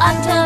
until